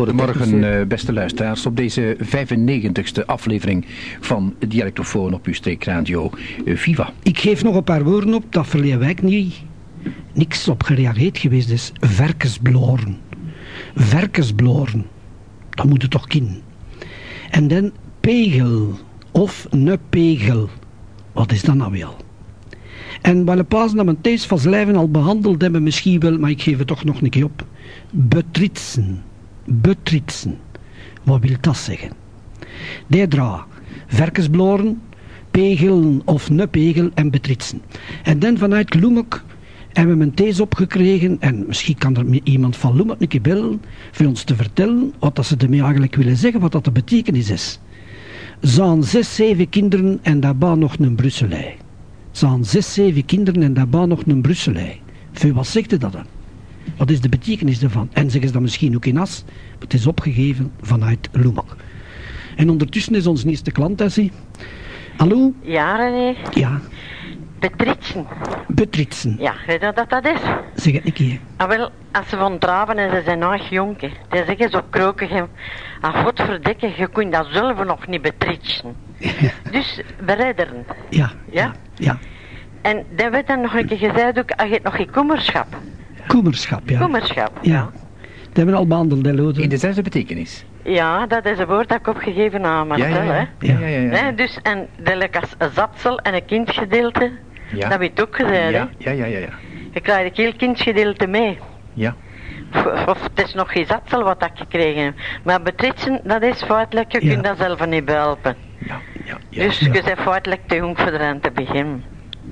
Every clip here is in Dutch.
Goedemorgen, uh, beste luisteraars, op deze 95ste aflevering van Dialectofoon op uw streekradio uh, Viva. Ik geef nog een paar woorden op dat verleden week niet, niks op gereageerd geweest is. Verkensbloren. Verkensbloren. Dat moet het toch kind. En dan pegel of ne pegel. Wat is dat nou wel? En wat de paas dat mijn thees van al behandeld hebben, misschien wel, maar ik geef het toch nog een keer op. Betritsen. Betritsen. Wat wil dat zeggen? Deedra, verkensbloren, pegelen of ne pegel en betritsen. En dan vanuit Loemek hebben we mijn thees opgekregen en misschien kan er iemand van Loemek een keer bellen voor ons te vertellen wat dat ze ermee eigenlijk willen zeggen, wat dat de betekenis is. Zijn zes, zeven kinderen en daarbij nog een Brusselij. Zijn zes, zeven kinderen en daarbij nog een Brusselij. Voor wat zegt dat dan? Wat is de betekenis ervan? En zeggen ze dat misschien ook in as? Het is opgegeven vanuit Loemak. En ondertussen is ons eerste klant, Tessie. Hallo? Ja, René. Ja. Betritsen. Betritsen. Ja, weet je wat dat is? Zeg het een keer. Ah, wel, als ze van traven en ze zijn nog jong, hè. dan zeggen ze op kroken, ah, godverdikke, je kunt dat zelf nog niet betritsen. Dus beredderen. Ja. Ja? Ja. En dan werd dan nog een keer gezegd ook, ah, je hebt nog geen kommerschap. Koemerschap, ja. Kommerschap. Ja. Dat hebben we al behandeld, hè, Lode. In dezelfde betekenis. Ja, dat is een woord dat ik opgegeven aan Marcel, ja, ja, hè. ja, ja, ja, ja. Nee, dus, en dat als een zapsel en een kindgedeelte, Ja. dat weet ook gezegd, Ja, hè. ja, ja, ja, ja. Je krijgt een heel kindgedeelte mee. Ja. Of, of het is nog geen zapsel wat ik gekregen heb. Maar betritsen, dat is feitelijk, je Ja. kunt dat zelf niet behelpen. Ja, ja, ja. dus ja. je bent feitelijk te jong voor eraan te beginnen.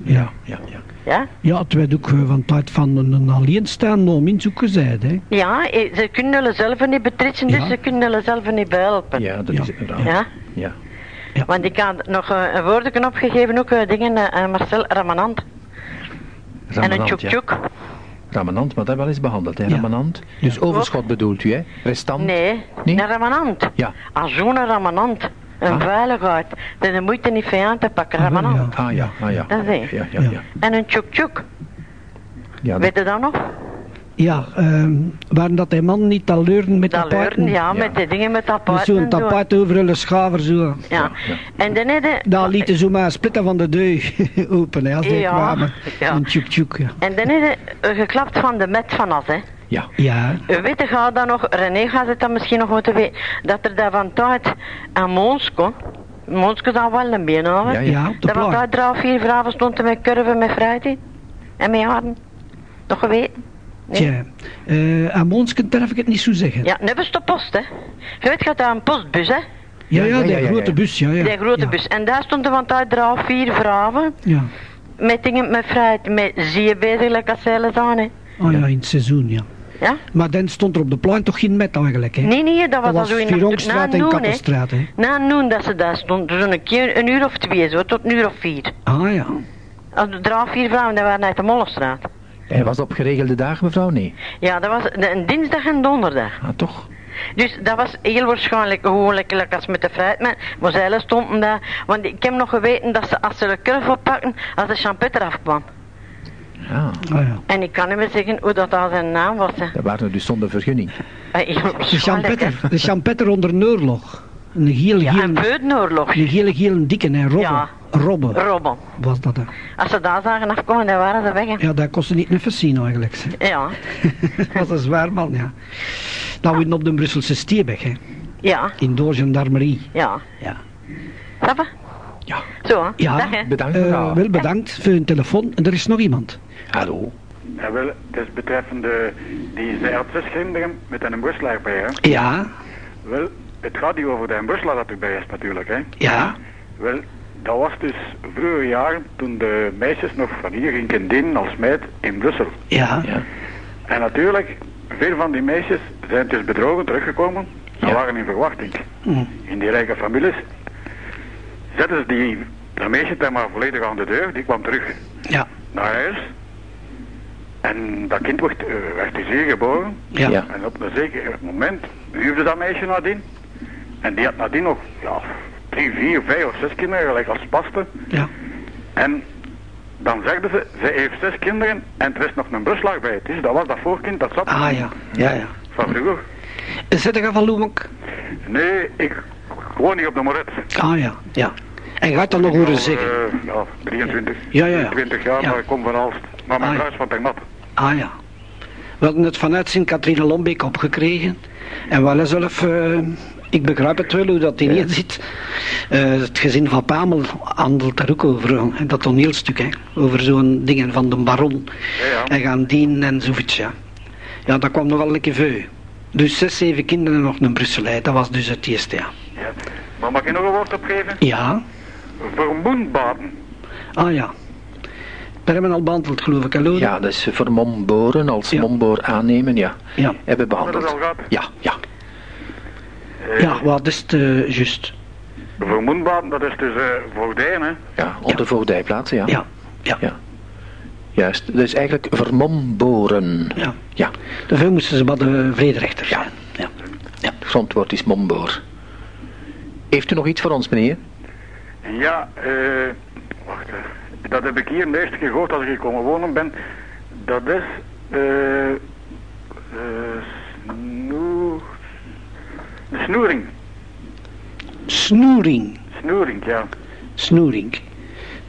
Ja. Ja, ja. Ja? Ja, het werd ook eh, van tijd van een, een alleenstaande om in zoek gezegd, hè. Ja, eh, ze kunnen zelf niet betritsen, dus Ja. ze kunnen zelf niet behelpen. Ja, dat Ja. is het inderdaad. Ja? Ja. Want ik had nog eh, een woordje opgegeven, ook eh, dingen, Marcel Ramanant. En een Ramanant, tjoek ja. tjoek. Ramanant, maar dat wel eens behandeld, hè, Ja. Ramanant. Dus overschot bedoelt u, hè? Restant? Nee, Nee? een Ramanant. Ja. Als zo'n Ramanant. Een Ah. veiligheid. Dan de moeite niet van aan te pakken, Ah, Ramanant. Ah ja, ah ja. Dat is. Ja, ja, Ja. ja. En een tjoek tjoek. ja dat- Weet je dat nog? Ja, ehm waren dat die man niet leuren met Dat leuren, ja, Ja. met die dingen met Met tapaten. zo'n en zo. tapaat over hun schaver zo. Ja. Ja, En dan je... Daar lieten ze maar splitten van de deur open, hè, als die Ja, kwamen. ja. Een tjoek tjoek, ja. En dan eh, geklapt van de met van as, hè. Ja. Ja, weet, gaat dan nog, René gaat het dan misschien nog moeten weten, dat er daar van tijd aan Monsko, Monsko is al wel een hoor. Ja, ja, op de Dat van tijd drie of vier vrouwen stonden met kurven met fruit in. En met haren. Nog geweten? Nee? Tja, eh aan Monsken durf ik het niet zo zeggen. Ja, net is de post, hè. Je weet, gaat daar een postbus, hè. ja, Ja, die ja, ja, grote ja. bus, ja. ja. Die grote ja. bus. En daar stonden van tijd drie of vier vrouwen Ja. met dingen met fruit, met zeer bezig, lekker zeilen aan, hè. Oh ja, in het seizoen, ja. Ja? Maar dan stond er op de plan toch geen met eigenlijk, hè? Nee, nee, dat was, Dat al was zo in Vierhonkstraat en. Kappenstraat, hè? Na noen dat ze daar stond, zo'n keer een uur of twee, zo, tot een uur of vier. Ah ja. Als de drie of vier vrouwen, die waren uit de Mollenstraat. En was dat op geregelde dagen, mevrouw? Nee. Ja, dat was de- een dinsdag en donderdag. Ah, toch? Dus dat was heel waarschijnlijk gewoon lekker, lekker als met de fruit. Maar, maar zij stonden daar. Want ik heb nog geweten dat ze als ze de kurf oppakken, als de champetter afkwam. Ja. Ah ja. En ik kan niet meer zeggen hoe dat al zijn naam was. hè. Dat waren dus zonder vergunning. Eh, heel De champetter, de champetter onder een oorlog. Een gele, hè. Ja, een een gele, gele dikke, hè? Robben. Ja. Robben Robben. was dat, hè? Als ze daar zagen afkomen, dan waren ze weg. hè. Ja, dat kostte niet even zien eigenlijk. hè. Ja, dat was een zwaar man, ja. Nou, in op de Brusselse Stierweg, hè. ja, In door gendarmerie. ja. Ja. Snap? Ja. Zo, hè. Ja. Dag, hè. Bedankt, mevrouw. wel bedankt voor uw telefoon. En er is nog iemand. Hallo. Ja, wel, het is betreffende die zij had zes kinderen met een buslaar bij, hè. Ja, Wel, het gaat hier over de buslaar dat erbij is natuurlijk, hè. ja, Wel, dat was dus vroeger jaren toen de meisjes nog van hier gingen dienen als meid in Brussel. ja. Ja. En natuurlijk, veel van die meisjes zijn dus bedrogen teruggekomen en Ja. waren in verwachting. Hm. In die rijke families zetten ze die, dat meisje dan maar volledig aan de deur, die kwam terug Ja, naar huis. En dat kind werd, eh, werd dus hier geboren. ja. Ja. En op een zeker moment huwde dat meisje nadien. En die had nadien nog ja, drie, vier, vijf of zes kinderen, gelijk als paste. ja. En dan zegden ze, ze heeft zes kinderen en er is nog een bruslag bij. Dus dat was dat voorkind dat zat Ah ja, ja, ja. van vroeger. Zit je van Loemek? Nee, ik woon hier op de Moret. Ah ja, ja. En gaat dan nog horen zeggen? Eh, ja, 23. Ja, ja, ja. 20 jaar, Ja. maar ik kom van Alst. Maar mijn Ah, ja. huis van Tengmat. Ah ja. We hadden het vanuit Sint-Katrine Lombeek opgekregen. En wel zelf, eh, ik begrijp het wel hoe dat in zit. Eh, het gezin van Pamel handelt daar ook over. hè, Dat toneelstuk, hè. Over zo'n dingen van de baron. Ja, ja. En gaan dienen en zoiets, ja. Ja, dat kwam nogal een keer veel. Dus zes, zeven kinderen en nog een Brusselij. Dat was dus het eerste, ja. Ja. Maar mag ik nog een woord opgeven? Ja? Vermoenbaden. Ah ja. Daar hebben we al behandeld, geloof ik, Lode? Ja, dat is vermomboren als Ja. momboor aannemen, ja. Ja. Hebben we Dat behandeld. al gehad. Ja, ja. Eh, Ja, wat is het eh, juist? Vermoenbaden, dat is dus eh voogdijen, hè. Ja, op de voogdijplaats, ja. Ja. Ja. Ja. Juist, dus eigenlijk vermomboren. Ja. Ja, Daarvoor moesten ze bij de vrederechter Ja. zijn. Ja. het grondwoord is momboor. Heeft u nog iets voor ons, meneer? Ja, eh, wacht even. Dat heb ik hier de eerste keer gehoord als ik hier komen wonen ben. Dat is, eh, eh, snoer, de snoering. Snoering. Snoering, ja. Snoering.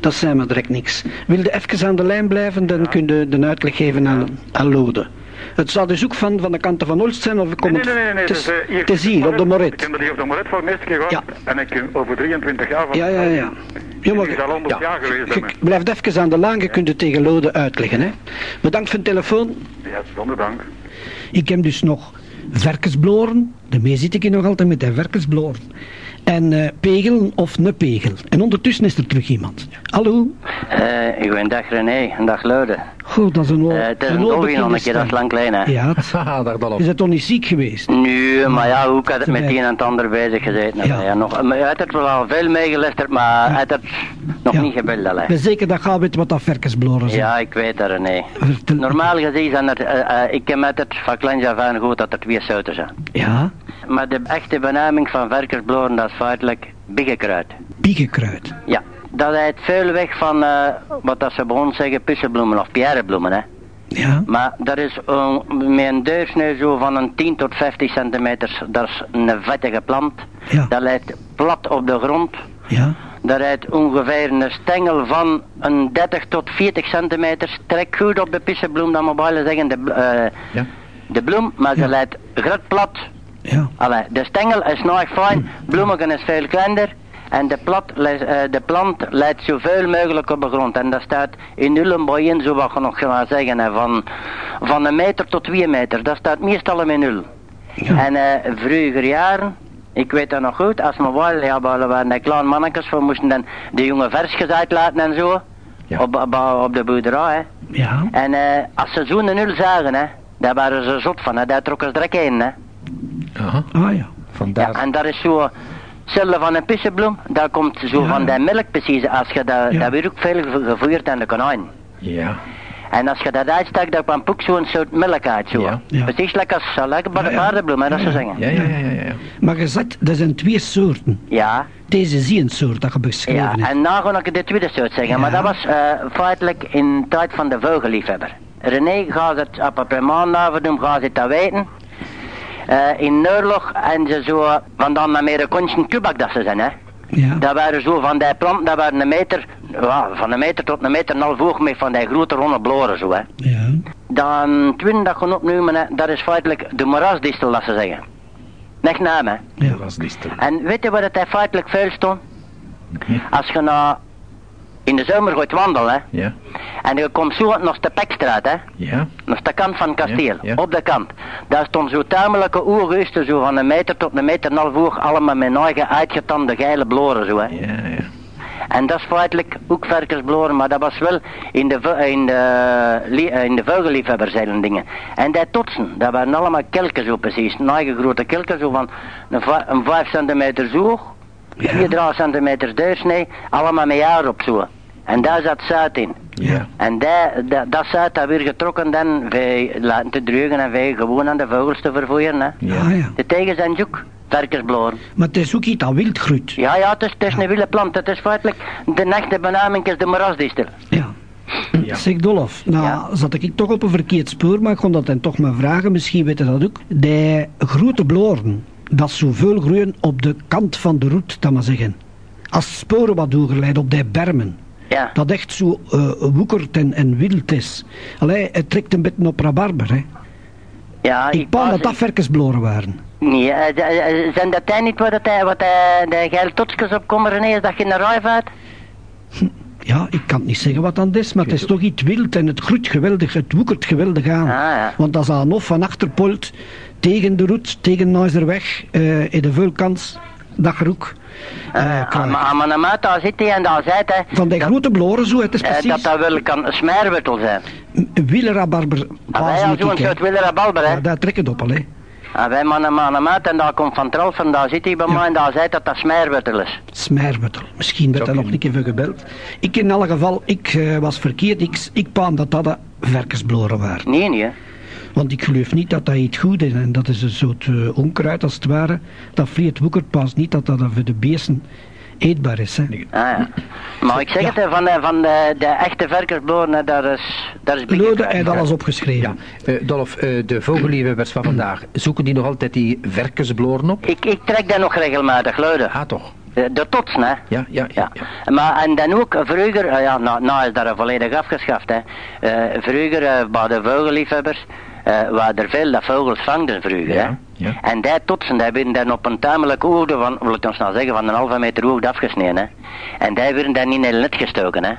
Dat zijn maar direct niks. Wil je even aan de lijn blijven, dan kun je de uitleg geven aan, aan Lode. Het zou dus ook van, van de kanten van Olst zijn, of ik kom Nee, nee, nee, het is hier, op de Ik Moret. heb dat hier op de Moret voor de eerste keer gehad. Ja. En ik ben over 23 jaar van... Ja, ja, ja. Ja, Ik is al 100 Ja. jaar geweest bij je mij. blijft even aan de lijn, je kunt het tegen Lode uitleggen. Hè. Bedankt voor de telefoon. Ja, zonder dank. Ik heb dus nog verkensbloren. Daarmee zit ik hier nog altijd met de verkensbloren. En eh pegel of ne pegel. En ondertussen is er terug iemand. Hallo? Eh, ik ben dag René, en dag Lode. Goed, dat is een, o- Eh, het is een nog een keer, dat is lang klein hè. Ja, het- is het toch niet ziek geweest? Nu, maar ja, hoe had het met een en het ander bezig gezeten? Ja. Ja. nog, maar hij had het wel al veel meegelisterd, maar hij had het nog Ja. niet gebeld. Ik allee. ben zeker dat gaat weten wat dat verkensbloren zijn. Ja, ik weet dat René. Vertel- Normaal gezien zijn er, eh, eh, ik ken met het van kleins af aan goed dat er twee soorten zijn. Ja, Maar de echte benaming van verkersbloren, dat is feitelijk biggekruid. piekenkruid. Ja, dat heet veel weg van eh, wat dat ze bij ons zeggen, pussenbloemen of pierrebloemen hè. Ja, Maar dat is eh, met een deursnee zo van een 10 tot 15 centimeter. Dat is een vettige plant. Ja. Dat lijkt plat op de grond. ja, Dat heeft ongeveer een stengel van een 30 tot 40 centimeter. Trek goed op de pissenbloem, dan moet zeggen de, eh, Ja. de bloem. Maar Ja. ze lijkt grat plat. Ja. Allee, de stengel is nog fijn, bloemigen is veel kleiner. En de, plat, eh, de plant leidt zoveel mogelijk op de grond. En dat staat in nullenboeien, zo wat je nog gaan zeggen, van, van een meter tot twee meter. Dat staat meestal in nul. Ja. En eh vroeger jaren, ik weet dat nog goed, als we wel, ja, we waren de kleine mannetjes, we moesten dan de jonge versjes uitlaten en zo. Ja. Op, op, op de boerderij, hè. Ja, En eh, als ze zo'n nul zagen, hè, daar waren ze zot van, hè. daar trokken ze direct in, hè. Aha, ah ja. vandaar. Ja, en dat is zo, cellen van een pissenbloem, daar komt zo Ja. van die melk precies, als je dat, Ja. dat wordt ook veel ge- gevoerd aan de konijn. Ja, En als je dat uitsteekt, dan kwam ook zo'n soort melk uit, zo. Ja. Ja. Precies lekker als zo lekker bij de Ja, ja. paardenbloem, hè, dat ze zeggen. ja, ja, ja, ja. ja. Maar je zegt, er zijn twee soorten. Ja, Deze zie je een soort dat je beschreven ja. hebt. en nou ga ik de tweede soort zeggen, maar dat was eh, feitelijk in de tijd van de vogelliefhebber. René gaat het op een maandavond doen, gaat het dat weten. Eh, in Noorlog en ze zo, van dan naar meer konstje kubak dat ze zijn, hè. Ja, Dat waren zo van die planten, dat waren een meter, ja, van een meter tot een meter en een half hoog met van die grote ronde bloren zo hè. ja, Dan twin dat gaan opnemen, hè, dat is feitelijk de moerasdistel dat ze zeggen. Echt naam hè. ja. Dat was distel. En weet je wat het feitelijk veel stond? Als je nou in de zomer gaat wandelen hè, Ja, en je komt zo naar de Pekstraat hè, ja, naar de kant van het kasteel, Ja, ja. op de kant. Daar stond zo tamelijke oerrusten, zo van een meter tot een meter en half hoog, allemaal met eigen uitgetande geile bloren zo hè. ja, ja. En dat is feitelijk ook verkersbloren, maar dat was wel in de, in de, eh, in de vogelliefhebbers en dingen. En die totsen, dat waren allemaal kelken zo precies. Een eigen grote kelken, zo van een, va- een 5 centimeter zo hoog, 4, 3 centimeter deursnee, allemaal met jaar op zo. En daar zat zout in. Ja, En die, dat, dat zout dat weer getrokken dan, wij laten te drugen en wij gewoon aan de vogels te vervoeren. Hè. ja. Ah ja. De tegen zijn zoek, verkersbloren. Maar het is ook iets dat wild groeit. Ja, ja, het is, het is een wilde plant. Het is feitelijk, de echte benaming is de moerasdistel. Ja. Ja. Zeg Dolf, nou Ja. zat ik toch op een verkeerd spoor, maar ik kon dat dan toch maar vragen, misschien weten dat ook. Die grote bloren, dat zoveel groeien op de kant van de roet, dat maar zeggen. Als sporen wat doorgeleid op die bermen. Ja. Dat echt zo eh, woekert en, en wild is. Allee, het trekt een beetje op rabarber, hè. Ja, Ik pas- dat dat verkensbloren waren. Nee, eh, eh, zijn dat hij niet wat, eh, wat eh, de geile totsjes op komen, René, is dat je in de rij vaart? Ja, ik kan het niet zeggen wat dat is, maar het is toch iets wild en het groeit geweldig, het woekert geweldig aan. Ah, ja. Want als aan of van achterpolt tegen de roet, tegen Nuizerweg, eh in de vulkans, eh, Uh, krijg. maar maat daar zit hij en daar zei hij... van die dat- grote bloren zo, het is eh, precies dat dat wel kan een smerwurtel zijn. wielerrabarber. Ah, wij al zo'n soort Willem Balber, hè. Ja, daar trek het op, al, hè. Ah, wij mannen en daar komt Van Trolfen, daar zit hij bij Ja. mij en daar zei dat dat smerwurtel is. Smerwettel. Misschien werd er nog keer voor gebeld. Ik in alle geval, ik eh, was verkeerd. Ik, ik paan dat dat de verkensbloren waren. Nee, nee, hè. Want ik geloof niet dat dat iets goed is. En dat is een soort eh, onkruid als het ware. Dat vliegt woekert pas niet dat dat voor de beesten eetbaar is. Hè. Ah, ja. Maar ik zeg Ja. het, hè, van, de, van de, de echte verkersbloren, hè, daar is, daar is Lode heeft alles opgeschreven. Ja, eh, Dolf, eh, de vogelliefhebbers van vandaag, zoeken die nog altijd die verkensbloren op? Ik, ik trek daar nog regelmatig, luiden. Ah, toch? De, de totsen, hè. Ja, ja, ja. Ja. ja. Maar en dan ook vroeger, ja, nou, nou is dat volledig afgeschaft. Hè. Eh, vroeger bij de vogelliefhebbers eh waren er veel dat vogels vangden vroeger. Ja, hè. ja. En die totsen die werden dan op een tamelijk hoogte van, wil ik ons nou zeggen, van een halve meter hoogte afgesneden. Hè. En die werden dan in een net gestoken. Hè.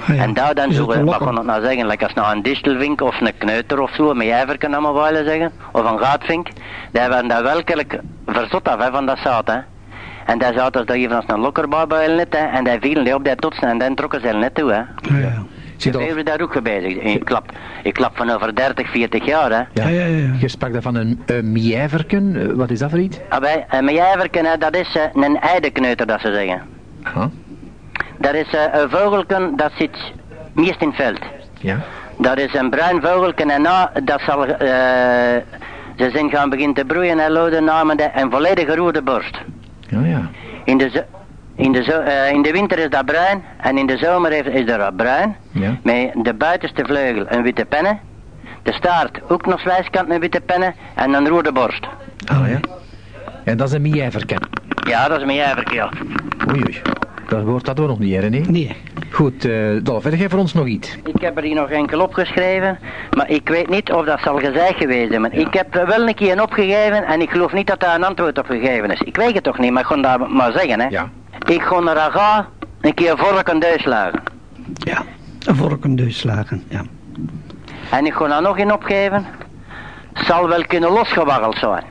Ah, ja. En daar dan zo, het wat kon ik nou zeggen, like als nou een distelvink of een kneuter of zo, met jijver kan allemaal willen zeggen, of een gaatvink, die werden daar werkelijk verzot af hè, van dat zout. Hè. En die zouden daar even als een lokkerbouw bij net, hè, en die vielen die op die totsen en dan trokken ze net toe. Hè. Ja, We Dolf, hebben daar ook gebezigd. Ik klap, ik klap van over 30, 40 jaar. Hè. ja. Ja, ja, ja. Je sprak daar van een uh, miëverken. Eh, wat is dat voor iets? Ah, wij, en met jijverken, hè, dat is eh, een eidekneuter, dat ze zeggen. Aha. Dat is eh, een vogelken dat zit meest in het veld. Ja. Dat is een bruin vogelken en na, dat zal, eh, ze zijn gaan beginnen te broeien en loden namen de, een volledige rode borst. Ja, ja. In de, in, de zo- eh, in de winter is dat bruin en in de zomer heeft- is dat bruin. Ja. Met de buitenste vleugel een witte penne. De staart ook nog zwijskant een witte penne en een rode borst. Ah, ja. En dat is een miëverken. Ja, dat is mijn jijverkeel. Oei, oei. Dat woord dat we nog niet, hè, nee? Nee. Goed, eh Dolf, heb jij voor ons nog iets? Ik heb er hier nog enkel opgeschreven, maar ik weet niet of dat zal gezegd geweest zijn. Maar ik heb er wel een keer een opgegeven en ik geloof niet dat daar een antwoord op gegeven is. Ik weet het toch niet, maar ik kon dat maar zeggen, hè. Ja. Ik ga naar Aga een keer vork een deus slagen. Ja. Een vorkendeus slagen. Ja. En ik ga daar nog een opgeven. Zal wel kunnen losgewaggeld zijn.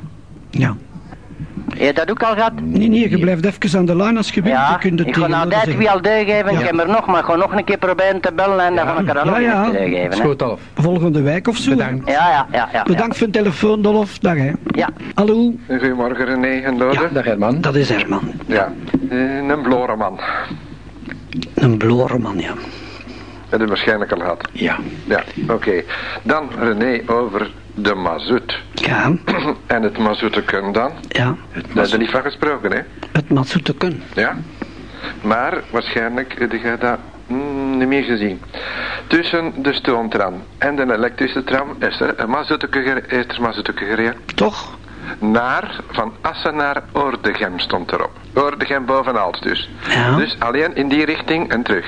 ja. Heb je dat ook al gehad? Nee, nee, je blijft even aan de lijn als je wilt. Ja, je kunt het ik ga nou zeggen. wie al deur geven. Ja. Ik heb er nog, maar ik ga nog een keer proberen te bellen en dan ga ik er dan Ja, nog ja. een keer geven. Goed, Dolf. Volgende week of zo. Bedankt. Ja, ja, ja, ja. Bedankt voor de telefoon, Dolf. Dag, hè. Ja. Hallo. Goedemorgen René en Lode. Ja. Dag Herman. Dat is Herman. Ja, eh, een bloreman. Een bloreman, ja. Dat heb je waarschijnlijk al gehad. Ja. Ja, oké. Dan René over de mazoet. Ja, en het mazoeteken dan. ja. Daar hebben we niet van gesproken, hè? Het matsoeteken. Ja. Maar waarschijnlijk heb je dat mm, niet meer gezien. Tussen de stoomtram en de elektrische tram is er een is er mazoeteke gereden. Toch? Naar, van Assen naar Oordegem stond erop. Oordegem bovenals dus. Ja. Dus alleen in die richting en terug.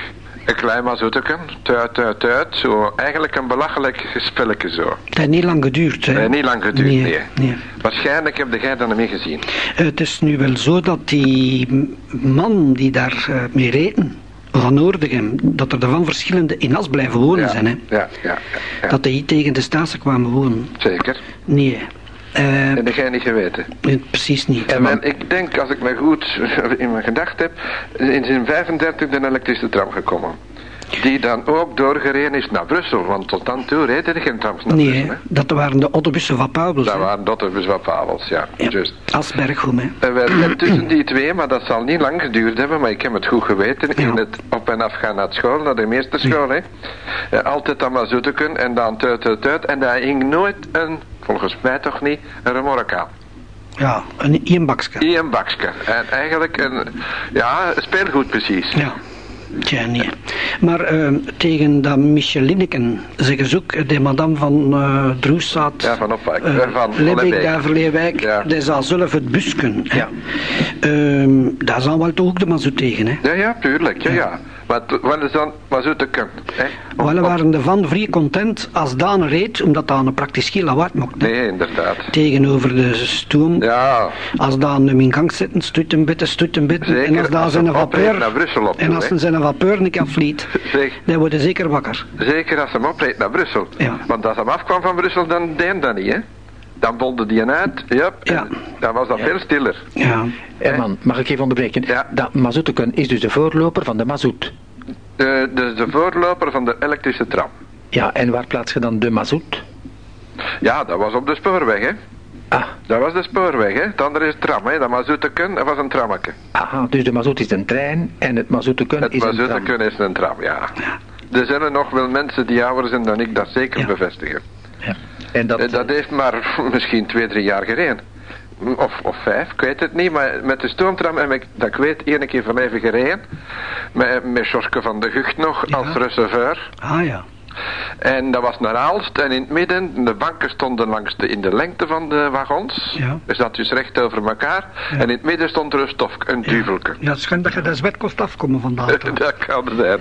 Een klein mazoeteken, tuit, tuit, tuit. Zo, eigenlijk een belachelijk spelletje zo. Het heeft niet lang geduurd, hè. Nee, niet lang geduurd, Nee, nee. nee. Waarschijnlijk heb jij dat niet meer gezien. Het is nu wel zo dat die man die daar eh, mee reden, van Noordegem, dat er van verschillende in As blijven wonen ja, zijn, hè. Ja, ja, ja. Dat die hier tegen de Staatse kwamen wonen. Zeker. Nee. Eh, En dat jij niet geweten. nee, precies niet. En ik denk, als ik me goed in mijn gedacht heb, is in 35 de elektrische tram gekomen. Die dan ook doorgereden is naar Brussel, want tot dan toe reden er geen trams naar Nee, Brussel. Hè? dat waren de autobussen van Paubels. Dat waren Dotterbus wat Pavels, ja. Ja, Juist. Asberghoem, hè. En, wel, en tussen die twee, maar dat zal niet lang geduurd hebben, maar ik heb het goed geweten, in het op en af gaan naar school, naar de meesterschool, hè. Eh, altijd dan maar zoeteken en dan tuit, tuit, tuit. En daar hing nooit een, volgens mij toch niet, een remork aan. Ja, een. Ian bakske. En eigenlijk een, ja, speelgoed precies. Ja. Tja, nee. Maar eh, tegen dat Michelineken zeggen ze ook, de madame van eh Droeszaad, Ja, van Opwijk. eh, van daar Verleewijk, Ja. die zal zelf het busken. Ja. Ehm, daar zal wel toch ook de tegen. Hè. Ja, ja, tuurlijk. Ja, ja. Maar wat is dan maar zo te kunnen? Hè? Op- We op- waren ervan vrij content als Daan reed, omdat dat een praktisch geen lawaai mocht. Nee, inderdaad. Tegenover de stoom. Ja, Als Daan hem in gang zitten, stoet hem bitten, stoet hem bitten. Zeker, en als Daan zijn vapeur... opreed naar Brussel op en als hij zijn vapeur niet afvliet, dan wordt hij zeker wakker. zeker als hem opreed naar Brussel. Ja. Want als hem afkwam van Brussel, dan deed dat niet, hè? Dan bolde die een uit, yep, en Ja. dan was dat veel stiller. Ja. Herman, mag ik even onderbreken? Ja. Dat mazoeteken is dus de voorloper van de mazoet. De, de, de voorloper van de elektrische tram. Ja, en waar plaats je dan de mazoet? Ja, dat was op de spoorweg, hè? Ah, Dat was de spoorweg, hè? Het andere is tram, hè? Dat mazoeteken, dat was een trammetje. aha, dus de mazoet is een trein en het mazoeteken Het is een tram. mazoeteken is een tram, ja. Er zijn er nog wel mensen die ouder zijn dan ik dat zeker Ja. bevestigen. Ja. En dat, Eh, Dat heeft maar misschien twee, drie jaar gereden. Of, of vijf, ik weet het niet. Maar met de stoomtram heb ik, dat ik weet, één keer van even gereden. Met, met Sjorske van de Gucht nog Ja. als reserveur. Ah ja. En dat was naar Aalst. En in het midden, de banken stonden langs de, in de lengte van de wagons. Ja. Er zat dus recht over elkaar. Ja. En in het midden stond er een stofke, een duvelke. Ja, het schijnt dat je de zwetkost afkomen vandaag. dat kan zijn.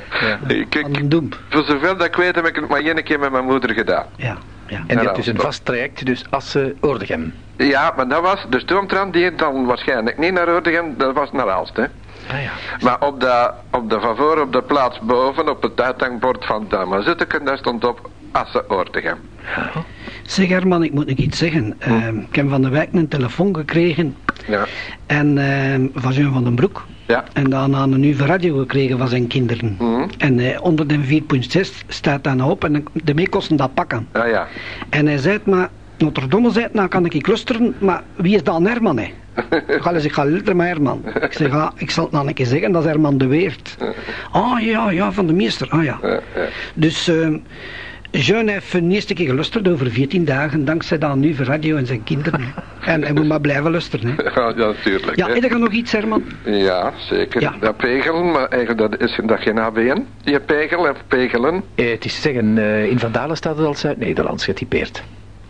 Ik, Van ik, voor zover dat ik weet heb ik het maar één keer met mijn moeder gedaan. Ja. Ja. en Ja, hebt dus een vast traject, dus Assen-Oordegem. Ja, maar dat was, de stoomtram die dan waarschijnlijk niet naar Oordegem, dat was naar Aalst, hè. Ah ja. Maar op de, op de favor, op de plaats boven, op het uithangbord van Damazutteken, daar stond op Assen Oordegem. Zeg Herman, ik moet nog iets zeggen. Ehm, ik heb van de wijk een telefoon gekregen Ja, en, ehm, van Jean van den Broek. Ja. En daarna een nieuwe radio gekregen van zijn kinderen. Mhm. En eh, onder de 4.6 staat dan op en de kosten dat pakken. Ja, ja. En hij zei, maar Notre Dame zei, nou kan ik clusteren, maar wie is dan Herman? Hè? Ga eens, ik ga luisteren met Herman. Ik zeg, ah, ik zal het nou een keer zeggen, dat is Herman de Weert. Ah ja, ja, van de meester, ah ja. Dus ehm Jean heeft een eerste keer geluisterd over 14 dagen, dankzij dat nieuwe radio en zijn kinderen. En hij moet maar blijven luisteren. Hè. Ja, natuurlijk. Ja, hè. heb je nog iets, Herman? Ja, zeker. Ja. Dat pegel, maar eigenlijk dat is dat geen ABN. Die pegel en pegelen. Eh, het is te zeggen, eh, in Van Dalen staat het als Zuid-Nederlands getypeerd.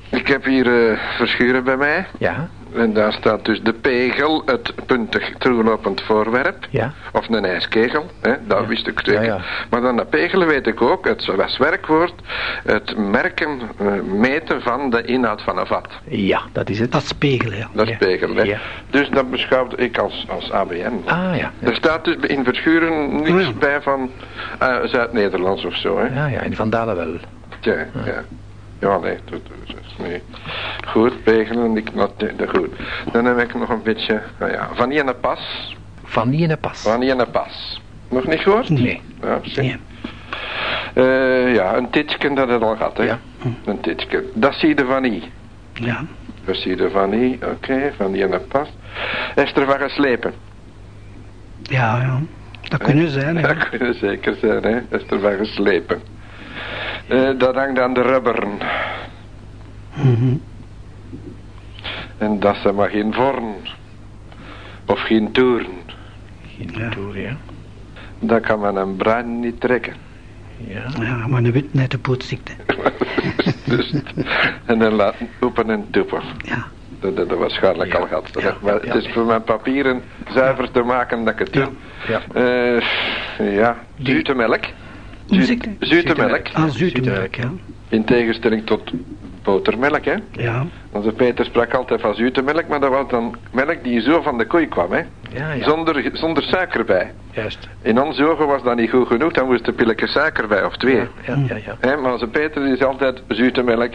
Ik heb hier eh, verschuren bij mij. Ja, En daar staat dus de pegel, het puntig toelopend voorwerp. ja. Of een ijskegel, hè, dat Ja. wist ik zeker. Ja, ja. Maar dan dat pegelen weet ik ook, het was werkwoord, het merken, eh, meten van de inhoud van een vat. Ja, dat is het. Dat spiegelen, ja. Dat is Ja. pegelen, hè. Ja. Dus dat beschouwde ik als, als ABN. Ah ja. Er staat dus in Verschuren ja. bij van eh, Zuid-Nederlands of zo, hè. Ja, ja, in Van Dalen wel. Tja, ja. Ja, nee, dat, dat is nee. Goed, pegelen, ik not, dat goed. Dan heb ik nog een beetje, nou ja, van Jenne Pas. Van Niene Pas. Van Jenne Pas. Nog niet gehoord? Nee. Ja. Nee. Eh, ja, een titsken dat het al gaat, hè? Ja. Een titsken. Dat zie je van niet. Ja. Dat zie je van niet, oké, van die ene pas. Is er van geslepen? Ja, ja. Dat kunnen zijn, ja. Dat kunnen zeker zijn, hè? Is er van geslepen. Eh, dat hangt aan de rubberen. Mhm. En dat ze maar geen vorm. Of geen toeren. Geen Ja. toer, ja. Dat kan men een bruin niet trekken. Ja. Ja, maar een wit net de pootziekte. dus, en dan laten open en toepen. Ja. Dat dat dat waarschijnlijk Ja, al gehad. ja, maar ja, het is voor mijn papieren zuiver te maken dat ik het doe. Ja. Eh, ja, zoete melk. Zoete melk. Ah, melk, ja. In tegenstelling tot botermelk, hè. Ja. Onze Peter sprak altijd van zoete melk, maar dat was dan melk die zo van de koei kwam, hè. Ja, ja. Zonder, zonder suiker bij. Juist. In onze ogen was dat niet goed genoeg, dan moest er pilletje suiker bij, of twee. Ja, ja, ja. maar onze Peter is altijd zoete melk.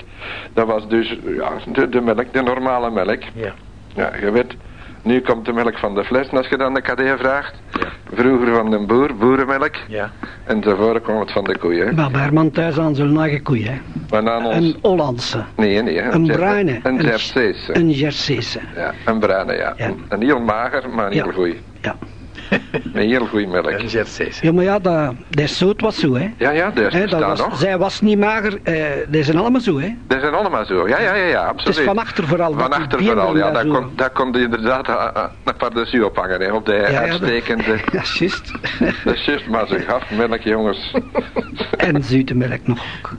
Dat was dus ja, de, de melk, de normale melk. Ja. Ja, je weet, nu komt de melk van de fles, als je dan de KD vraagt. Ja. Vroeger van de boer, boerenmelk. Ja. En tevoren kwam het van de koeien. Maar bij Herman thuis aan zijn eigen koeien, hè. Maar aan ons... Een Hollandse. Nee, nee. Een Zer- bruine. Een Zersese. Een Jerseyse. Ja, een bruine, ja. Ja. Een, een heel mager, maar een Ja. heel goeie. Ja. Met heel goede melk. Een Jerseys. Ja, maar ja, dat, dat zout was zo, hè. Ja, ja, dat was, nog. zij was niet mager, eh, die zijn allemaal zo, hè. Dat zijn allemaal zo. Ja, ja, ja, ja Het absoluut. is van achter vooral. Van die achter vooral, ja. daar kon, daar kon je inderdaad eh, eh, een paar de zuur ophangen, hè, op de ja, dat- uitstekende... Ja, juist. Dat is juist maar zo gaf melk, jongens. en zoete melk nog ook.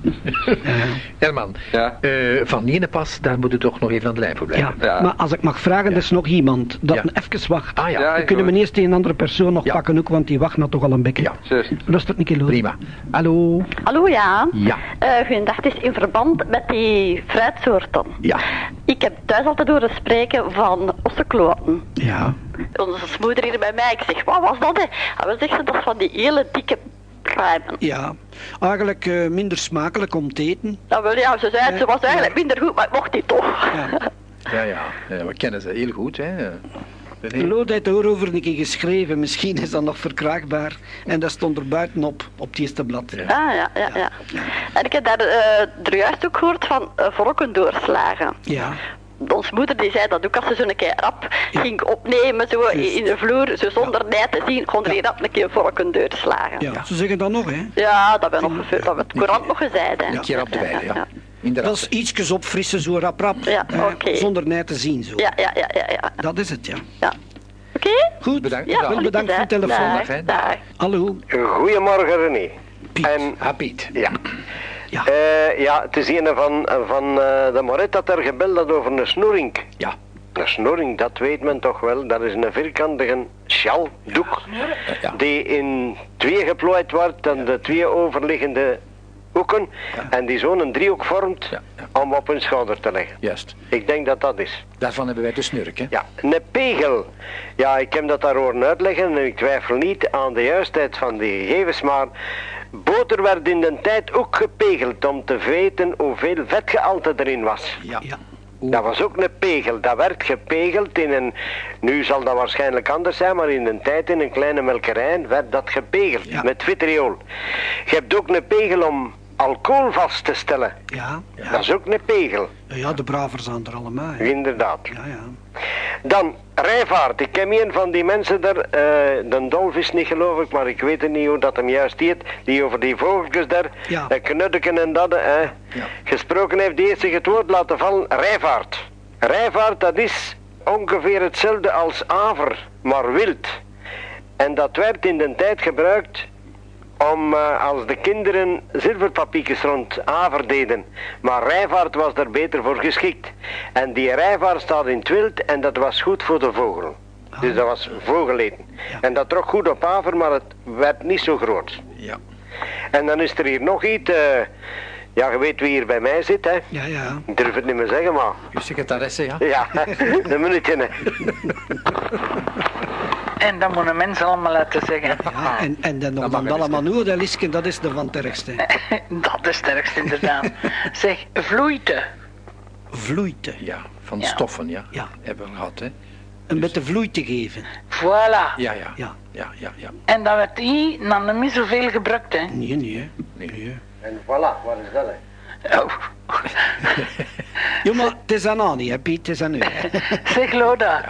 Herman, Ja. eh, van Nienepas, daar moet u toch nog even aan de lijn voor blijven. Ja, Ja. maar als ik mag vragen, er is nog iemand dat Ja. even wacht. Ah ja, ik kunnen we eerst een andere persoon nog Ja. pakken ook, want die wacht nou toch al een beetje. Ja. Juist. Lust het een keer prima. Hallo? Hallo ja. Ja. Eh goedendag, het is in verband met die fruitsoorten. Ja. Ik heb thuis altijd horen spreken van ossekloten. Ja. Onze moeder hier bij mij, ik zeg, wat was dat hè? En we zeggen dat is van die hele dikke pruimen. Ja, eigenlijk eh, minder smakelijk om te eten. Nou wel ja, ze zei het, ze was eigenlijk minder goed, maar ik mocht niet toch. Ja. Ja, ja. ja we kennen ze heel goed, hè. René? Lood heeft daarover een keer geschreven, misschien is dat nog verkrijgbaar. En dat stond er buitenop, op het eerste blad. Ja. Ah ja, ja, ja. En ik heb daar eh er juist ook gehoord van uh, vorken doorslagen. Ja, Ons moeder die zei dat ook als ze zo'n keer rap ging opnemen, zo in in de vloer, zo zonder net te zien, kon er rap een keer vorken doorslagen. ja. ze zeggen dat nog, hè. Ja, dat werd nog gevuld, dat werd courant nog gezegd, hè. Een keer op de weide, ja. Dat is ietsjes opfrissen, zo rap rap. Ja, eh, oké. Zonder net te zien, zo. Ja, ja, ja, ja, ja. Dat is het, ja. ja. Oké? Goed, Bedankt. Ja, Wel wel bedankt voor de telefoon. Dag, Dag, hè. dag. Hallo, Goedemorgen René. Piet. En Ah, Piet. ja. Ja. Eh, ja, het is een van, van eh, de Moret dat er gebeld had over een snoering. Ja. Een snoering, dat weet men toch wel. Dat is een vierkantige sjaldoek ja. die in twee geplooid wordt aan de twee overliggende hoeken en die zo'n driehoek vormt Ja, ja. om op hun schouder te leggen. Juist. Ik denk dat dat is. Daarvan hebben wij de snurk, hè. Ja, een pegel. Ja, ik heb dat daar horen uitleggen en ik twijfel niet aan de juistheid van die gegevens, maar boter werd in de tijd ook gepegeld om te weten hoeveel vetgehalte erin was. Ja. Ja. Dat was ook een pegel. Dat werd gepegeld in een... Nu zal dat waarschijnlijk anders zijn, maar in een tijd in een kleine melkerij werd dat gepegeld Ja. met vitriol. Je hebt ook een pegel om alcohol vast te stellen. Ja, Dat is ook een pegel, ja de bravers aan er allemaal. hè. inderdaad. Ja, ja. Dan, rijvaart. Ik ken een van die mensen daar, eh, de Dolf is niet geloof ik, maar ik weet het niet hoe dat hem juist heet, die over die vogeltjes daar, Ja. dat knuddeken en dat, hè, Ja. gesproken heeft, die heeft zich het woord laten vallen, rijvaart. Rijvaart, dat is ongeveer hetzelfde als aver, maar wild. En dat werd in de tijd gebruikt om eh, als de kinderen zilverpapiertjes rond aver deden. Maar rijvaart was daar beter voor geschikt. En die rijvaart staat in het wild en dat was goed voor de vogel. Dus dat was vogeleten. En dat trok goed op aver, maar het werd niet zo groot. Ja. En dan is er hier nog iets. eh, ja, je weet wie hier bij mij zit, hè? Ja, ja. Ik durf het niet meer zeggen, maar... Uw secretaresse, ja. Ja, een minuutje, hè. En dat moeten mensen allemaal laten zeggen. ja. En, en dan nog Dat mag dan wel eens, allemaal nu, dat Liske, dat is de van het ergste. Dat is sterkst inderdaad. zeg, vloeite. Vloeite. Ja, van Ja. stoffen, ja. Ja. Hebben we gehad, hè. Een beetje vloei te geven. Voilà. Ja, ja. Ja. Ja, ja, ja. En dat werd hier dan niet zoveel gebruikt, hè. Nee, nee, hè. nee. En voilà, wat is dat, hè? Oh. Maar het is aan Annie, hè, Piet, het is aan u. Zeg Loda.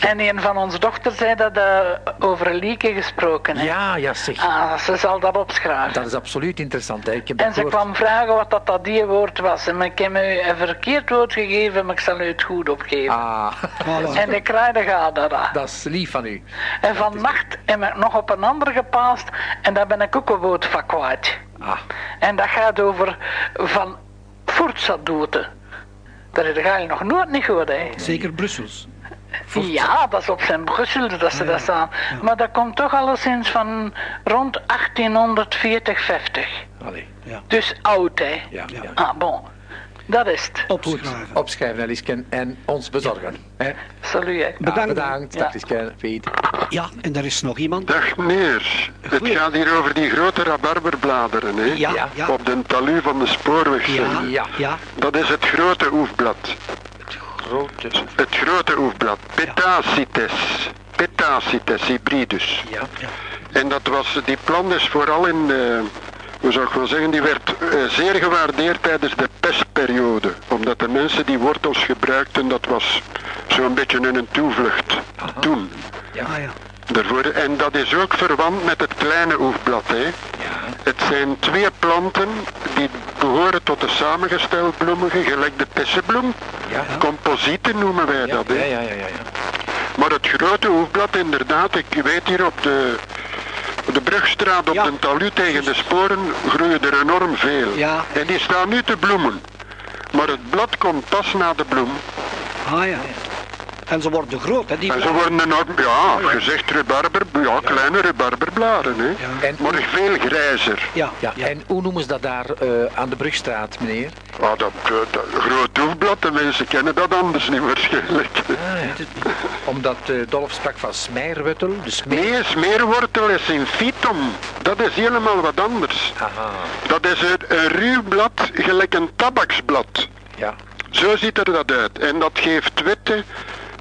Ja, en een van onze dochters zei dat uh, over Lieke gesproken, hè. Ja, ja, zeg. Ah, ze zal dat opschrijven. Dat is absoluut interessant, hè. Ik heb En ze kwam vragen wat dat, dat die woord was. En ik heb u een verkeerd woord gegeven, maar ik zal u het goed opgeven. Ah, Voilà. En de kruiden gaat dat. dat is lief van u. En vannacht heb ik nog op een ander gepaast en daar ben ik ook een woord van kwijt. Ah, En dat gaat over van voortzadoeten. Dat ga je nog nooit niet gehoord, hè? Zeker Brussels. Ja, dat is op zijn Brussel dat ze dat staan. Maar dat komt toch alleszins van rond 1840, 50. allee. Dus oud, hè? Ja, ja. Ah, bon. Dat is het. Goed, Opschrijven. opschrijven, Liesken, en ons bezorgen. hè. Salut, hè. Ja, Bedankt. bedankt, Ja. dag Liesken, Piet. Ja, en er is nog iemand. Dag meneer, het gaat hier over die grote rabarberbladeren, hè? Ja, Ja. ja. Op de talu van de spoorweg. Ja, Ja. ja. Dat is het grote oefblad. Grote. Het grote oefblad. Petacites. Petacites hybridus. Ja. En dat was, die plant is vooral in, eh, hoe zou ik wel zeggen, die werd eh, zeer gewaardeerd tijdens de pestperiode. Omdat de mensen die wortels gebruikten, dat was zo'n beetje een toevlucht toen. Ah, ja. Daarvoor, en dat is ook verwant met het kleine oefblad. Hè. Het zijn twee planten die behoren tot de samengesteld bloemige, gelijk de pissebloem. Ja. Composieten noemen wij dat. Hè. Ja, ja, ja, ja. ja. Maar het grote hoefblad, inderdaad, ik weet hier op de, de Brugstraat op Ja. de talu tegen de sporen groeien er enorm veel. Ja. En die staan nu te bloemen. Maar het blad komt pas na de bloem. Ah ja. En ze worden groot, hè? Die En ze worden enorm, ja, gezegd rubarber, ja, kleine rubarberbladeren, hè. En- Maar veel grijzer. Ja, Ja, ja. en hoe noemen ze dat daar eh, aan de Brugstraat, meneer? Ah, dat, dat groot hoefblad, de mensen kennen dat anders niet waarschijnlijk. Omdat eh, Dolf sprak van smeerwuttel, de smeer... Nee, smeerwortel is in fitum. Dat is helemaal wat anders. Aha, Dat is een, een ruw blad, gelijk een tabaksblad. ja. Zo ziet er dat uit. En dat geeft witte,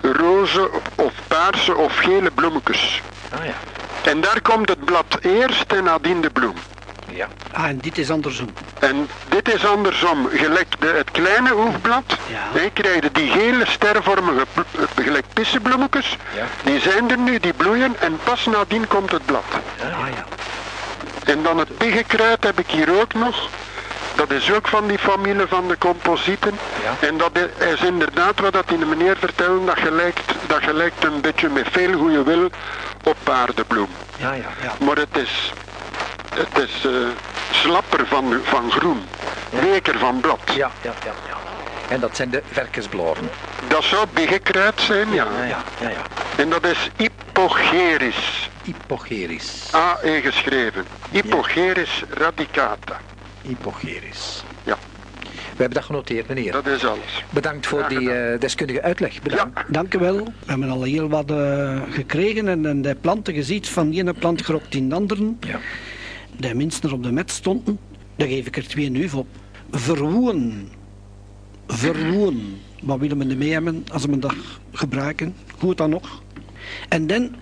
roze of paarse of gele bloemetjes. Ah ja, En daar komt het blad eerst en nadien de bloem. Ja. Ah, en dit is andersom. En dit is andersom. Gelijk de, het kleine hoefblad, Ja. hè, krijg je die gele stervormige eh, gelijk pissebloemetjes. Ja. Die zijn er nu, die bloeien en pas nadien komt het blad. Ah ja. En dan het piggekruid heb ik hier ook nog. Dat is ook van die familie van de composieten. Ja. En dat is inderdaad wat dat die meneer vertelde, dat gelijkt, dat gelijkt een beetje met veel goede wil op paardenbloem. Ja, ja, ja. Maar het is, het is eh, slapper van, van groen, weker van blad. Ja, ja, ja, ja. En dat zijn de verkensbloren. Dat zou biggekruid zijn, ja. Ja, ja, ja, ja. En dat is Hypogeris, Hypogeris. AE geschreven. Hypogeris radicata. Hypogeris. Ja, We hebben dat genoteerd, meneer. dat is alles. Bedankt voor die eh, deskundige uitleg. Bedankt. Dank u wel. We hebben al heel wat eh, gekregen en, en de planten gezien van die ene plant gerokt in de andere. Ja. Die minstens op de met stonden. Daar geef ik er twee nu op. Verwoen. Verwoen. Wat willen we ermee hebben als we dat gebruiken? Goed dan nog. En dan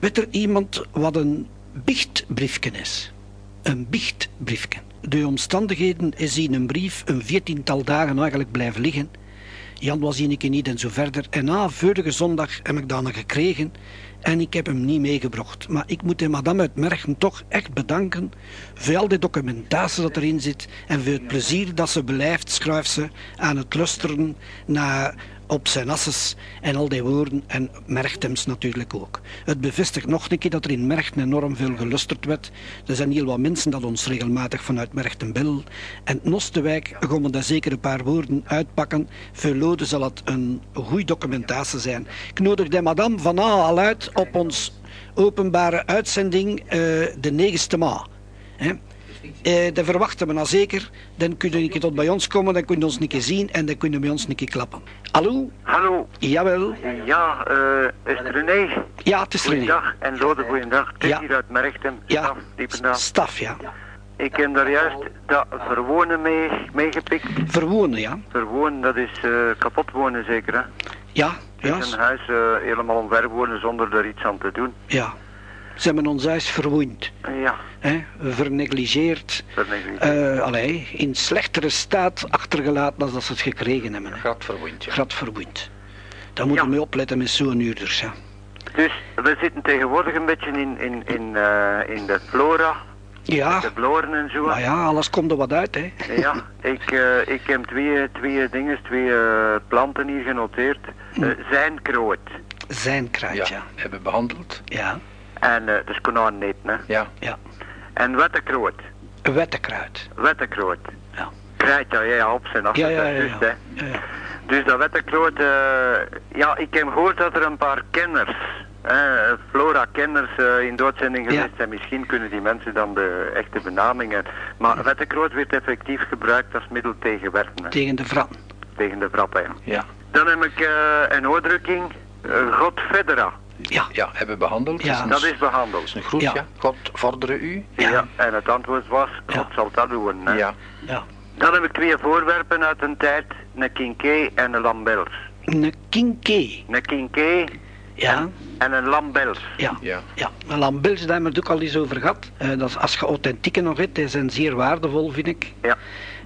weet er iemand wat een biechtbriefje is. Een biechtbriefje. De omstandigheden is in een brief een veertiental dagen eigenlijk blijven liggen. Jan was hier een niet en zo verder. En na vorige zondag heb ik dat nog gekregen. En ik heb hem niet meegebracht. Maar ik moet de madame uit Merchten toch echt bedanken voor al die documentatie dat erin zit. En voor het plezier dat ze blijft, schrijft ze, aan het luisteren naar op zijn asses en al die woorden. En Merchtems natuurlijk ook. Het bevestigt nog een keer dat er in Merchten enorm veel gelusterd werd. Er zijn heel wat mensen dat ons regelmatig vanuit Merchten bellen. En Nostewijk we daar zeker een paar woorden uitpakken. Voor Lode zal het een goede documentatie zijn. Ik nodig de madame van al uit op ons openbare uitzending eh, de 9e maand. Eh, dat verwachten we nou zeker. Dan kunnen keer tot bij ons komen, dan kunnen ons een keer zien en dan kunnen bij ons een keer klappen. Hallo? Hallo. Jawel. Ja, eh is het René? Ja, het is René. Goeiedag. En Lode, goeiedag. Het is Ja. hier uit Merchten. Ja, Staf, ja. Ik heb daar juist dat verwonen mee, meegepikt. Verwonen, ja. Verwonen, dat is eh, kapot wonen zeker, hè? Ja, ja, is een huis eh, helemaal omver wonen zonder er iets aan te doen. ja. Ze hebben ons huis verwoend. Ja, Hè, vernegligeerd. eh allee, in slechtere staat achtergelaten dan dat ze het gekregen hebben. Hè. Grat verwoend, ja. Grad verwoend. Daar moeten we Ja. mee opletten met zo'n huurders. Ja. Dus we zitten tegenwoordig een beetje in, in, in, eh, in de flora, Ja, de bloren en zo. maar ja, alles komt er wat uit, hè. Ja, ik, eh, ik heb twee, twee dingen, twee planten hier genoteerd. Uh, zijnkroot Zijn Ja, ja. hebben behandeld. Ja, en dat is konijn niet, hè. Ja, ja. En wettekroot, Wettekruid. wettekroot. Ja. Krijt ja, ja, op zijn af, Ja, ja, ja. Dus dat wettekroot, eh, ja, ik heb gehoord dat er een paar kenners, eh, flora-kenners eh, in de uitzending Ja. geweest zijn. Misschien kunnen die mensen dan de echte benamingen. Maar wettekroot werd effectief gebruikt als middel tegen werken, hè. Tegen de vrouw. tegen de vrappen. Ja. ja. Dan heb ik eh, een uitdrukking, uh, God Federa. Ja, Ja, hebben behandeld. Ja. Dat is een, Dat is behandeld. een groet, Ja. ja. God vordere u. Ja. en het antwoord was, God Ja. zal dat doen. Hè. Ja. ja. Dan heb ik twee voorwerpen uit een tijd, een kinké en een lambels. Een kinké. Een kinké Ja, en een lambels. ja. Ja. Ja, maar lambils, daar hebben we het ook al eens over gehad. Eh, dat is, als je authentieke nog hebt, die zijn zeer waardevol, vind ik. Ja.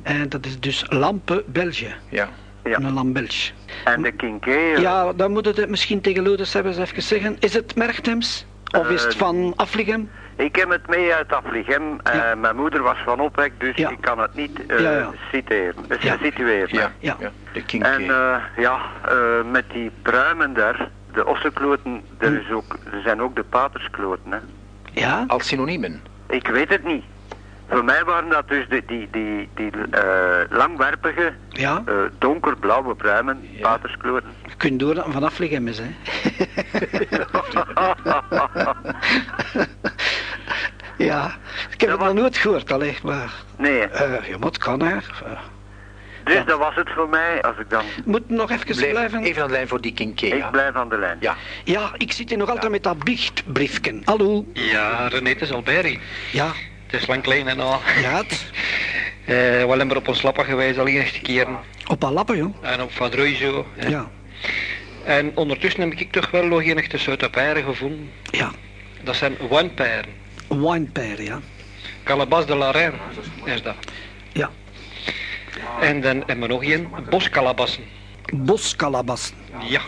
En dat is dus lampen België. Ja. Ja. Een lampbelge. En de kinké, eh, Ja, dan moet het misschien tegen Lodes hebben eens even zeggen. Is het Merchtems? Of is het van Afligem? Ik heb het mee uit Afligem. Eh, Mijn moeder was van Opwek, dus ik kan het niet eh, Ja, ja. citeren, eh, Ja. situeren. Ja, Ja. ja. De King En eh, ja, eh, met die pruimen daar, de ossenkloten, er, is ook, er zijn ook de paterskloten. Hè. Ja? Als synoniemen. Ik weet het niet. Voor mij waren dat dus de, die, die, die eh, langwerpige, Ja? eh, donkerblauwe pruimen, paterskloten. Je kunt door dat het van Afligem is, hè? ja, ik heb het nog nooit gehoord, alleen maar... nee, eh je moet kan, hè. Dus dat was het voor mij als ik dan... Moet nog even Blijf blijven... even aan de lijn voor die King K. Ik Ja. blijf aan de lijn. Ja. Ja, ik zit hier nog altijd met dat biechtbriefken. Hallo? Ja, René, het is. Ja, Het is lang klein en al. ja, het. Eh, we hebben op ons lappen geweest al eerste keren. Op een lappen, joh. En op Van Rooij zo. Ja, En ondertussen heb ik toch wel nog een te soorten peren gevonden. ja. Dat zijn wijnperen. Winepear, ja. Calabas de la Reine is dat. Ja. En dan hebben we nog een, boskalabassen. Boskalabassen. Ja.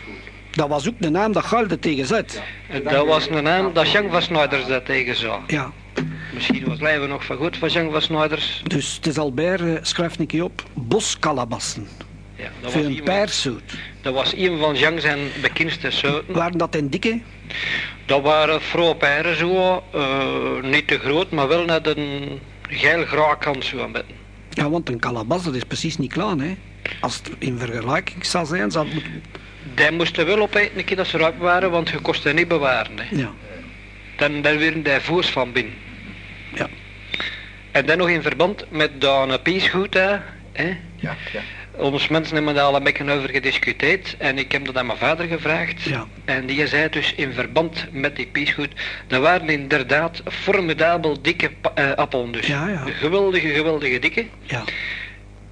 Dat was ook de naam dat Galde tegen zet. Dat was een naam dat Jean van Snijders dat tegen zou. Ja. Misschien was Leeuwen nog van goed van Jean van Snijders. Dus het is Albert, eh, schrijf een keer op. Boskalabassen. Ja, dat, Voor was een een, peersoet. dat was een van Jean zijn bekendste soorten. Waren dat in dikke? Dat waren vrouwperen zo, eh, niet te groot, maar wel net een geil graakkant zo een beetje. Ja, want een kalabas, dat is precies niet klaar, hè. Als het in vergelijking zou zijn, zou het moeten... Die moesten wel opeten een keer dat ze eruit waren, want je kost niet bewaren. Hè. Ja. Dan, dan werden die voers van binnen. Ja. En dan nog in verband met dat piesgoed, hè. Ja, ja. Ons mensen hebben daar al een beetje over gediscuteerd en ik heb dat aan mijn vader gevraagd. Ja. En die zei dus in verband met die piesgoed, dat waren inderdaad formidabel dikke appelen dus. Ja, ja. Geweldige, geweldige dikke. Ja.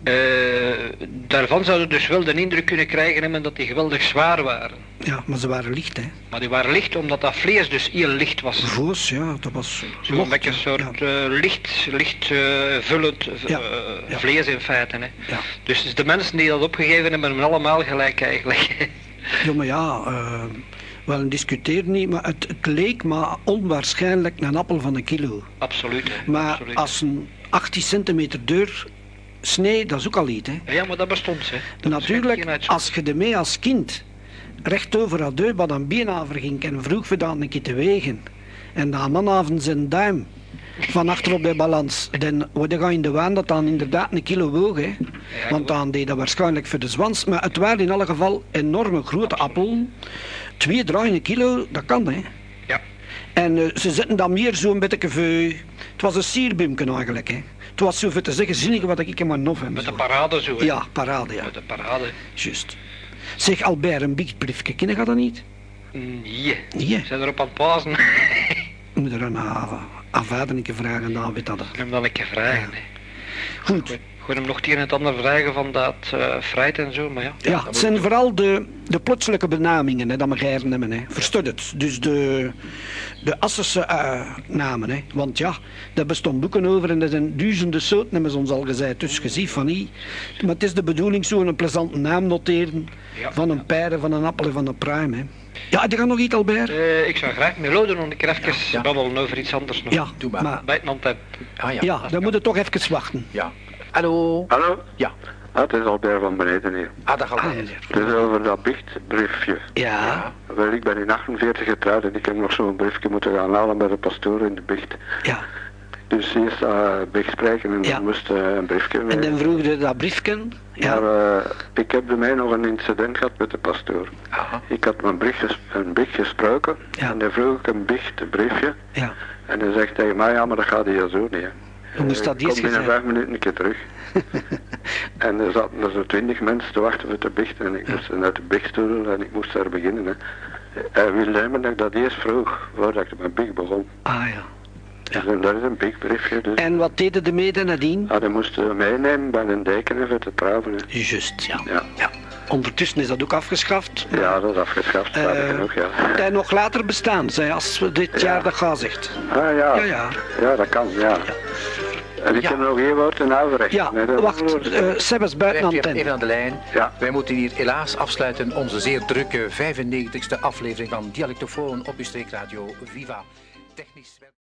Eh, daarvan zouden we dus wel de indruk kunnen krijgen hebben dat die geweldig zwaar waren. Ja, maar ze waren licht, hè. Maar die waren licht omdat dat vlees dus heel licht was. Voos, ja, dat was... Zo'n mocht, beetje een ja. soort eh, licht, licht eh, vullend Ja, ja. vlees in feite. Hè. Ja. Dus de mensen die dat opgegeven hebben, hebben allemaal gelijk eigenlijk. Ja, maar ja, wel discuteer niet, maar het, het leek maar onwaarschijnlijk een appel van een kilo. Absoluut. hè. Maar Absoluut. als een 18 centimeter deur snee, dat is ook al iets, hè. Ja, maar dat bestond. Dat Natuurlijk, als je ermee als kind recht over bij een beenhaver ging en vroeg we dan een keer te wegen, en na manavond zijn duim van achter op de balans, dan word je in de waan dat dan inderdaad een kilo woog, hè. Want dan deed dat waarschijnlijk voor de zwans, maar het waren in alle geval enorme grote appelen. Twee, een kilo, dat kan, hè. Ja. En eh, ze zetten dan meer zo'n beetje voor... Het was een sierbumken eigenlijk, hè. Het was zo voor te zeggen zinnig wat ik in mijn nof heb. Met de parade zo. hè. Ja, parade, ja. Met de parade. Juist. Zeg Albert, een biechtbriefje, ken je dat niet? Nee. Nee. Zijn erop aan het pasen. Moet er een aan, een keer vragen, dan weet dat. Ik heb hem dan een keer vragen. Goed. Wil hem nog het een en het ander vragen van dat eh fruit en zo, maar ja. Ja, het zijn vooral de, de plotselinge benamingen hè, dat we geiren hebben. Hè. Het. Dus de, de Assense eh, namen. Hè. Want ja, daar bestonden boeken over en er zijn duizenden soorten, hebben ze ons al gezegd. Dus je ziet van niet. Maar het is de bedoeling zo een plezante naam noteren. Ja. Van een pijren, van een appel en van een pruim. Hè. Ja, er gaat nog iets, Albert? Eh, ik zou graag Melode nog een keer even babbelen over iets anders nog. Ja, Doe maar. maar Bij het antenne. Ah ja. ja, dan moet je toch even wachten. Ja. Hallo. Hallo? Ja. Ah, het is Albert van beneden hier. Ah, dag Ah, Albert. Het is over dat biechtbriefje. Ja, Wel, ik ben in 48 getrouwd en ik heb nog zo'n briefje moeten gaan halen bij de pastoor in de biecht. ja. Dus eerst uh, biecht spreken en Ja. dan moest eh, een briefje. En dan vroeg je dat briefken. Ja, Maar eh, ik heb bij mij nog een incident gehad met de pastoor. Aha. Ik had mijn biecht, ges- een biecht gesproken Ja. en dan vroeg ik een biechtbriefje. ja. En dan zegt hij, maar ja, maar dat gaat hier zo niet. Hoe moest dat ik kom binnen vijf minuten een keer terug. en er zaten er zo twintig mensen te wachten voor de biecht en ik moest uit de biechtstoel en ik moest daar beginnen. Hè. Hij wilde hebben dat ik dat eerst vroeg, voordat ik mijn biecht begon. Ah ja. Dus en dat is een biechtbriefje. Dus. En wat deden de mede nadien? Ja, dan moesten we meenemen bij een deken even te trouwen. hè. Juist, ja. Ja. ja. Ondertussen is dat ook afgeschaft. ja, dat is afgeschaft, Eh, spijtig genoeg, ja. En nog later bestaan, zij, als we dit jaar dat gaan zegt. Ah ja. Ja, ja. Ja, dat kan, ja. En ik Ja. heb nog één woord en overrecht. Ja, Nee, dat- wacht. eh Sebas buiten antenne. even aan de lijn. Ja. Wij moeten hier helaas afsluiten onze zeer drukke 95ste aflevering van Dialectofoon op uw streekradio Viva. Technisch...